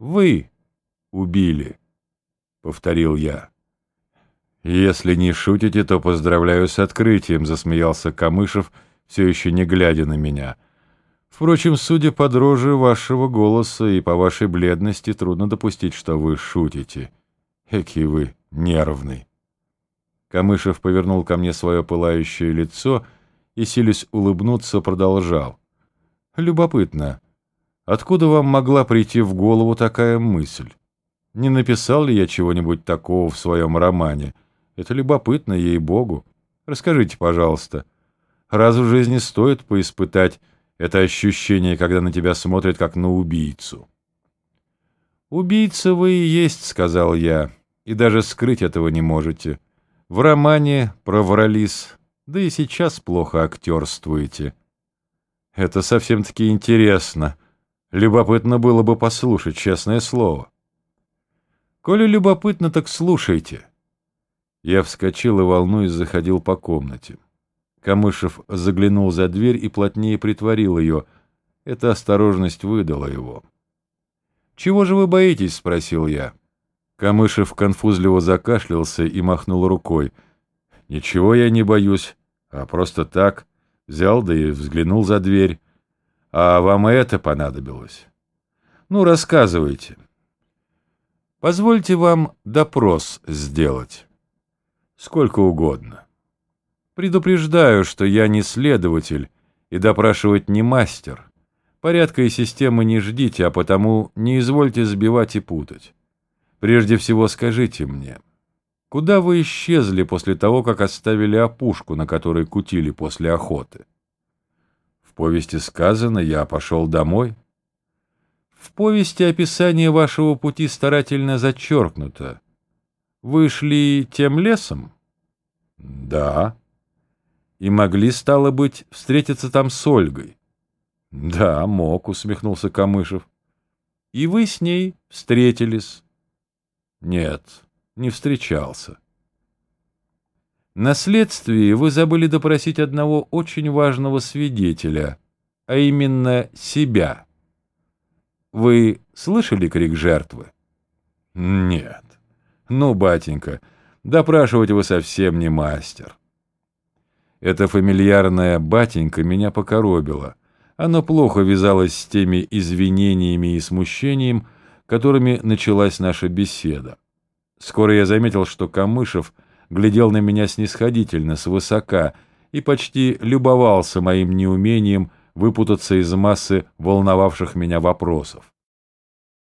Вы убили, — повторил я. «Если не шутите, то поздравляю с открытием», — засмеялся Камышев, все еще не глядя на меня. «Впрочем, судя по дрожи вашего голоса и по вашей бледности, трудно допустить, что вы шутите. Экий вы нервный». Камышев повернул ко мне свое пылающее лицо и, силясь улыбнуться, продолжал. «Любопытно, откуда вам могла прийти в голову такая мысль? Не написал ли я чего-нибудь такого в своем романе?» Это любопытно, ей-богу. Расскажите, пожалуйста, раз в жизни стоит поиспытать это ощущение, когда на тебя смотрят как на убийцу? «Убийца вы и есть», — сказал я, — «и даже скрыть этого не можете. В романе проврались, да и сейчас плохо актерствуете». «Это совсем-таки интересно. Любопытно было бы послушать, честное слово». «Коли любопытно, так слушайте». Я вскочил и, волнуясь, заходил по комнате. Камышев заглянул за дверь и плотнее притворил ее. Эта осторожность выдала его. «Чего же вы боитесь?» — спросил я. Камышев конфузливо закашлялся и махнул рукой. «Ничего я не боюсь, а просто так. Взял да и взглянул за дверь. А вам и это понадобилось? Ну, рассказывайте. Позвольте вам допрос сделать». Сколько угодно. Предупреждаю, что я не следователь и допрашивать не мастер. Порядка и системы не ждите, а потому не извольте сбивать и путать. Прежде всего скажите мне, куда вы исчезли после того, как оставили опушку, на которой кутили после охоты? Повести сказано, я пошел домой. В повести описание вашего пути старательно зачеркнуто. Вы шли тем лесом? Да. И могли, стало быть, встретиться там с Ольгой? Да, мог, усмехнулся Камышев. И вы с ней встретились? Нет, не встречался. На следствии вы забыли допросить одного очень важного свидетеля, а именно себя. Вы слышали крик жертвы? Нет. Ну, батенька, допрашивать вы совсем не мастер. Это фамильярное «батенька» меня покоробило. Оно плохо вязалось с теми извинениями и смущением, которыми началась наша беседа. Скоро я заметил, что Камышев глядел на меня снисходительно, свысока, и почти любовался моим неумением выпутаться из массы волновавших меня вопросов.